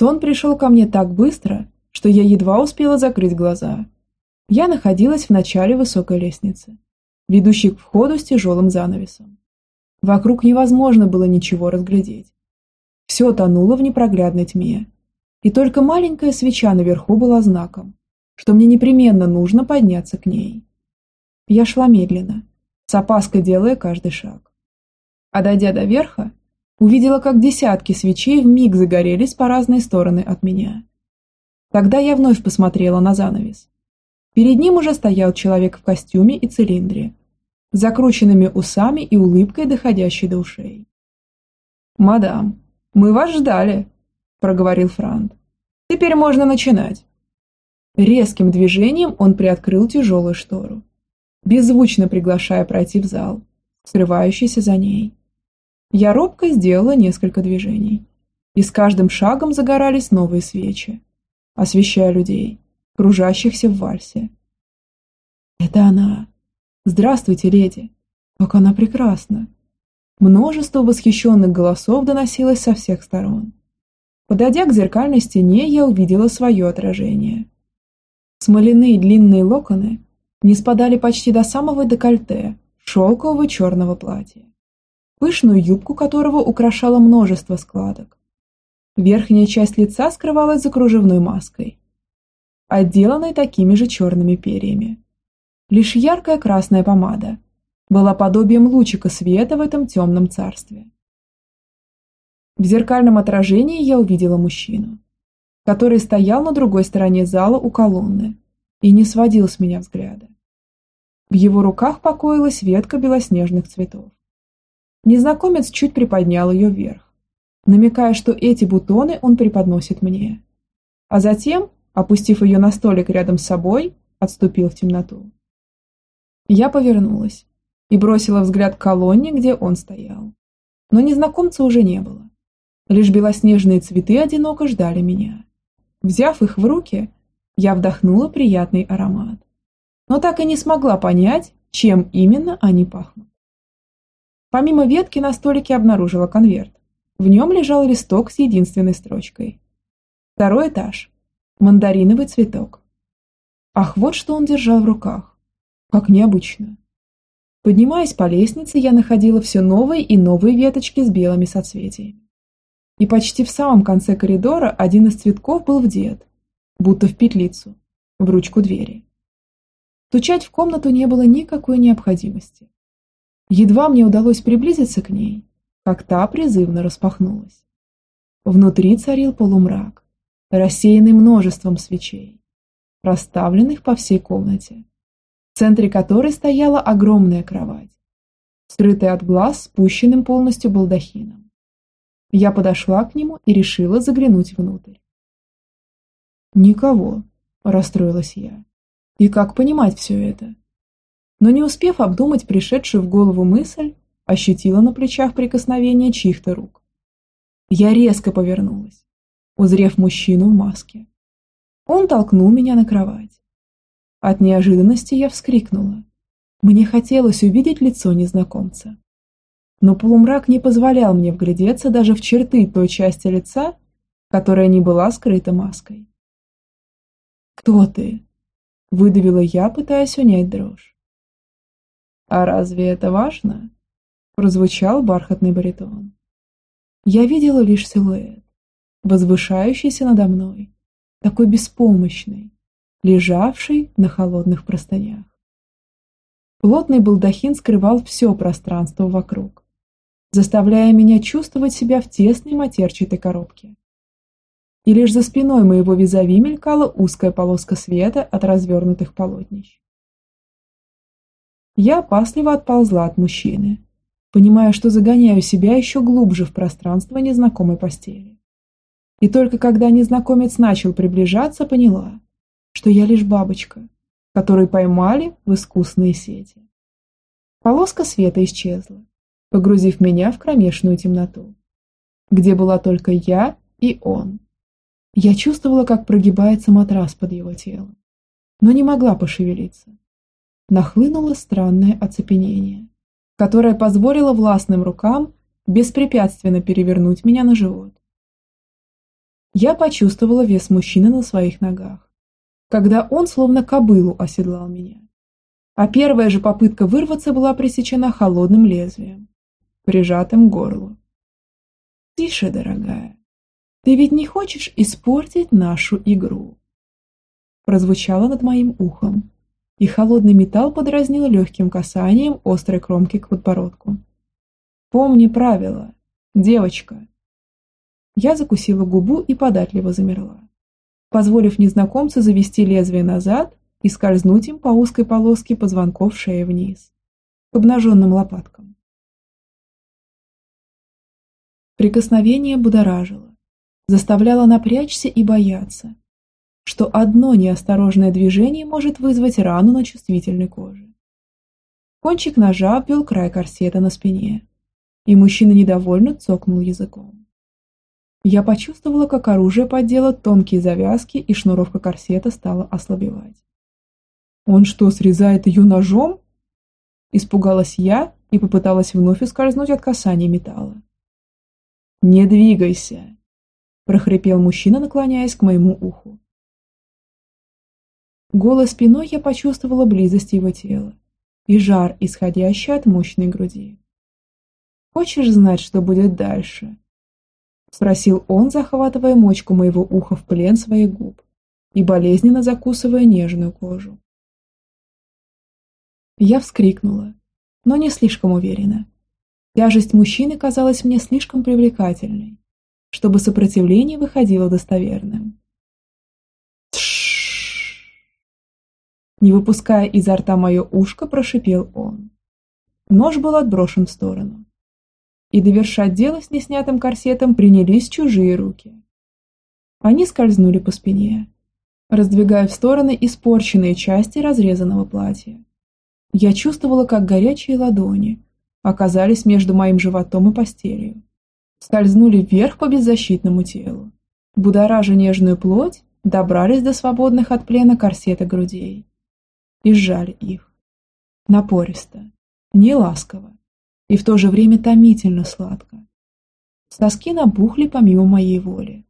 Сон пришел ко мне так быстро, что я едва успела закрыть глаза. Я находилась в начале высокой лестницы, ведущей к входу с тяжелым занавесом. Вокруг невозможно было ничего разглядеть. Все тонуло в непроглядной тьме, и только маленькая свеча наверху была знаком, что мне непременно нужно подняться к ней. Я шла медленно, с опаской делая каждый шаг. А дойдя до верха, увидела, как десятки свечей вмиг загорелись по разные стороны от меня. Тогда я вновь посмотрела на занавес. Перед ним уже стоял человек в костюме и цилиндре, закрученными усами и улыбкой, доходящей до ушей. «Мадам, мы вас ждали», – проговорил Франт. «Теперь можно начинать». Резким движением он приоткрыл тяжелую штору, беззвучно приглашая пройти в зал, скрывающийся за ней. Я робко сделала несколько движений, и с каждым шагом загорались новые свечи, освещая людей, кружащихся в вальсе. «Это она! Здравствуйте, леди! Как она прекрасна!» Множество восхищенных голосов доносилось со всех сторон. Подойдя к зеркальной стене, я увидела свое отражение. Смоляные длинные локоны не спадали почти до самого декольте шелкового черного платья пышную юбку которого украшало множество складок. Верхняя часть лица скрывалась за кружевной маской, отделанной такими же черными перьями. Лишь яркая красная помада была подобием лучика света в этом темном царстве. В зеркальном отражении я увидела мужчину, который стоял на другой стороне зала у колонны и не сводил с меня взгляда. В его руках покоилась ветка белоснежных цветов. Незнакомец чуть приподнял ее вверх, намекая, что эти бутоны он преподносит мне. А затем, опустив ее на столик рядом с собой, отступил в темноту. Я повернулась и бросила взгляд к колонне, где он стоял. Но незнакомца уже не было. Лишь белоснежные цветы одиноко ждали меня. Взяв их в руки, я вдохнула приятный аромат. Но так и не смогла понять, чем именно они пахнут. Помимо ветки на столике обнаружила конверт. В нем лежал листок с единственной строчкой. Второй этаж. Мандариновый цветок. Ах, вот что он держал в руках. Как необычно. Поднимаясь по лестнице, я находила все новые и новые веточки с белыми соцветиями. И почти в самом конце коридора один из цветков был вдет, будто в петлицу, в ручку двери. Стучать в комнату не было никакой необходимости. Едва мне удалось приблизиться к ней, как та призывно распахнулась. Внутри царил полумрак, рассеянный множеством свечей, расставленных по всей комнате, в центре которой стояла огромная кровать, скрытая от глаз спущенным полностью балдахином. Я подошла к нему и решила заглянуть внутрь. «Никого», – расстроилась я. «И как понимать все это?» Но не успев обдумать пришедшую в голову мысль, ощутила на плечах прикосновение чьих-то рук. Я резко повернулась, узрев мужчину в маске. Он толкнул меня на кровать. От неожиданности я вскрикнула. Мне хотелось увидеть лицо незнакомца. Но полумрак не позволял мне вглядеться даже в черты той части лица, которая не была скрыта маской. «Кто ты?» – выдавила я, пытаясь унять дрожь. «А разве это важно?» – прозвучал бархатный баритон. Я видела лишь силуэт, возвышающийся надо мной, такой беспомощный, лежавший на холодных простынях. Плотный балдахин скрывал все пространство вокруг, заставляя меня чувствовать себя в тесной матерчатой коробке. И лишь за спиной моего визави мелькала узкая полоска света от развернутых полотнищ. Я опасливо отползла от мужчины, понимая, что загоняю себя еще глубже в пространство незнакомой постели. И только когда незнакомец начал приближаться, поняла, что я лишь бабочка, которую поймали в искусные сети. Полоска света исчезла, погрузив меня в кромешную темноту, где была только я и он. Я чувствовала, как прогибается матрас под его телом, но не могла пошевелиться нахлынуло странное оцепенение, которое позволило властным рукам беспрепятственно перевернуть меня на живот. Я почувствовала вес мужчины на своих ногах, когда он словно кобылу оседлал меня. А первая же попытка вырваться была пресечена холодным лезвием, прижатым к горлу. «Тише, дорогая, ты ведь не хочешь испортить нашу игру?» Прозвучало над моим ухом, и холодный металл подразнил легким касанием острой кромки к подбородку. «Помни правила, девочка!» Я закусила губу и податливо замерла, позволив незнакомцу завести лезвие назад и скользнуть им по узкой полоске позвонков шеи вниз, к обнаженным лопаткам. Прикосновение будоражило, заставляло напрячься и бояться, что одно неосторожное движение может вызвать рану на чувствительной коже. Кончик ножа обвел край корсета на спине, и мужчина недовольно цокнул языком. Я почувствовала, как оружие поддело тонкие завязки, и шнуровка корсета стала ослабевать. «Он что, срезает ее ножом?» Испугалась я и попыталась вновь ускользнуть от касания металла. «Не двигайся!» – прохрипел мужчина, наклоняясь к моему уху. Голой спиной я почувствовала близость его тела и жар, исходящий от мощной груди. «Хочешь знать, что будет дальше?» – спросил он, захватывая мочку моего уха в плен своих губ и болезненно закусывая нежную кожу. Я вскрикнула, но не слишком уверенно. Тяжесть мужчины казалась мне слишком привлекательной, чтобы сопротивление выходило достоверным. Не выпуская изо рта мое ушко, прошипел он. Нож был отброшен в сторону. И довершать дело с неснятым корсетом принялись чужие руки. Они скользнули по спине, раздвигая в стороны испорченные части разрезанного платья. Я чувствовала, как горячие ладони оказались между моим животом и постелью. Скользнули вверх по беззащитному телу. Будоража нежную плоть, добрались до свободных от плена корсета грудей. И сжали их. Напористо, не ласково, и в то же время томительно сладко. Соски набухли помимо моей воли,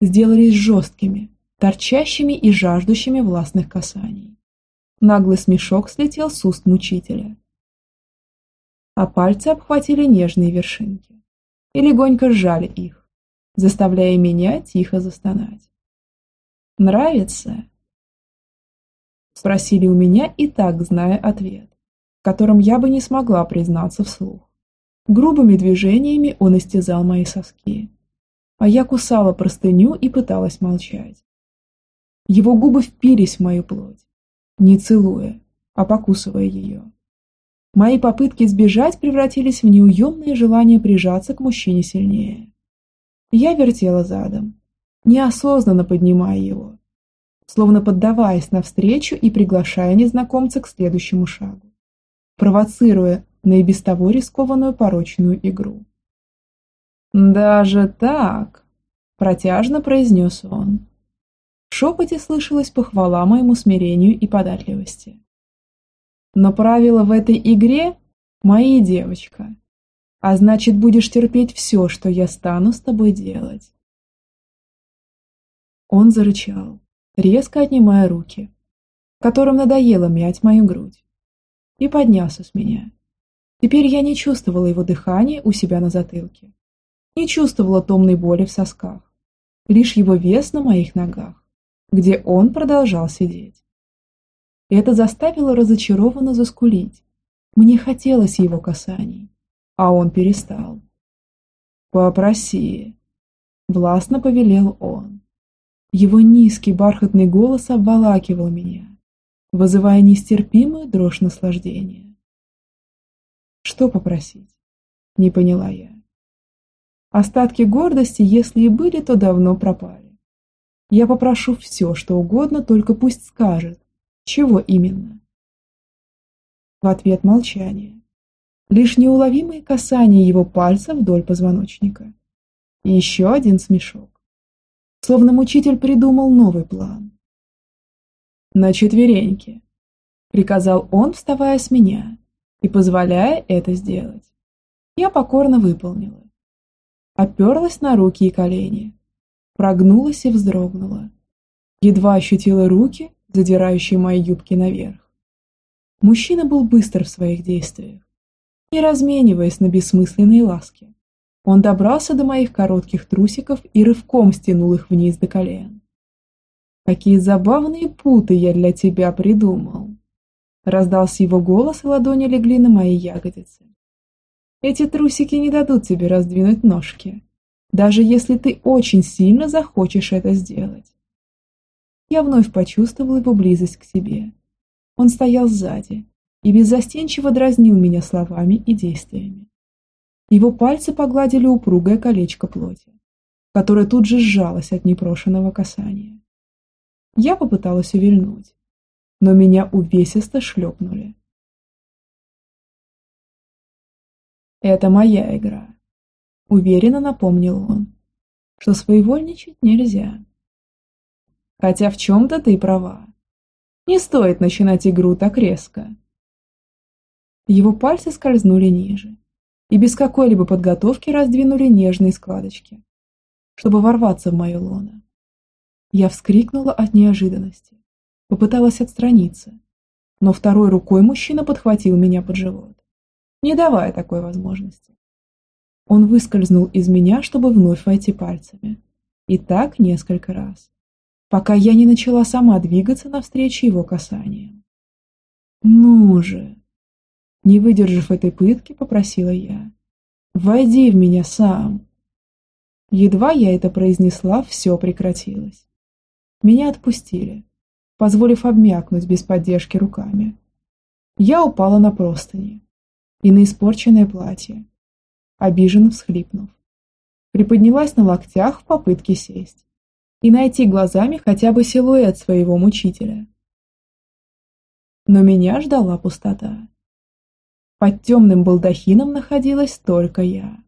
сделались жесткими, торчащими и жаждущими властных касаний. Наглый смешок слетел с уст мучителя, а пальцы обхватили нежные вершинки и легонько сжали их, заставляя меня тихо застонать. «Нравится?» Спросили у меня и так, зная ответ, в котором я бы не смогла признаться вслух. Грубыми движениями он истязал мои соски, а я кусала простыню и пыталась молчать. Его губы впились в мою плоть, не целуя, а покусывая ее. Мои попытки сбежать превратились в неуемное желание прижаться к мужчине сильнее. Я вертела задом, неосознанно поднимая его, словно поддаваясь навстречу и приглашая незнакомца к следующему шагу, провоцируя на и без того рискованную порочную игру. «Даже так?» – протяжно произнес он. В шепоте слышалась похвала моему смирению и податливости. Но правила в этой игре – мои, девочка. А значит, будешь терпеть все, что я стану с тобой делать. Он зарычал, резко отнимая руки, которым надоело мять мою грудь, и поднялся с меня. Теперь я не чувствовала его дыхания у себя на затылке, не чувствовала томной боли в сосках, лишь его вес на моих ногах, где он продолжал сидеть. Это заставило разочарованно заскулить. Мне хотелось его касаний, а он перестал. «Попроси», — властно повелел он. Его низкий бархатный голос обволакивал меня, вызывая нестерпимую дрожь наслаждения. «Что попросить?» — не поняла я. Остатки гордости, если и были, то давно пропали. Я попрошу все, что угодно, только пусть скажет, чего именно? В ответ молчание. Лишь неуловимые касания его пальцев вдоль позвоночника. И еще один смешок. Словно мучитель придумал новый план. «На четвереньки», — приказал он, вставая с меня и позволяя это сделать. Я покорно выполнила. Оперлась на руки и колени, прогнулась и вздрогнула. Едва ощутила руки, задирающие мои юбки наверх. Мужчина был быстр в своих действиях, не размениваясь на бессмысленные ласки. Он добрался до моих коротких трусиков и рывком стянул их вниз до колен. «Какие забавные путы я для тебя придумал!» Раздался его голос, и ладони легли на мои ягодицы. «Эти трусики не дадут тебе раздвинуть ножки, даже если ты очень сильно захочешь это сделать». Я вновь почувствовал его близость к себе. Он стоял сзади и беззастенчиво дразнил меня словами и действиями. Его пальцы погладили упругое колечко плоти, которое тут же сжалось от непрошенного касания. Я попыталась увильнуть, но меня увесисто шлепнули. «Это моя игра», — уверенно напомнил он, что своевольничать нельзя. Хотя в чем-то ты права. Не стоит начинать игру так резко. Его пальцы скользнули ниже, и без какой-либо подготовки раздвинули нежные складочки, чтобы ворваться в мою лоно. Я вскрикнула от неожиданности, попыталась отстраниться, но второй рукой мужчина подхватил меня под живот, не давая такой возможности. Он выскользнул из меня, чтобы вновь войти пальцами, и так несколько раз, пока я не начала сама двигаться навстречу его касаниям. «Ну же!» Не выдержав этой пытки, попросила я. «Войди в меня сам!» Едва я это произнесла, все прекратилось. Меня отпустили, позволив обмякнуть без поддержки руками. Я упала на простыни и на испорченное платье, обиженно всхлипнув. Приподнялась на локтях в попытке сесть и найти глазами хотя бы силуэт своего мучителя. Но меня ждала пустота. Под темным балдахином находилась только я.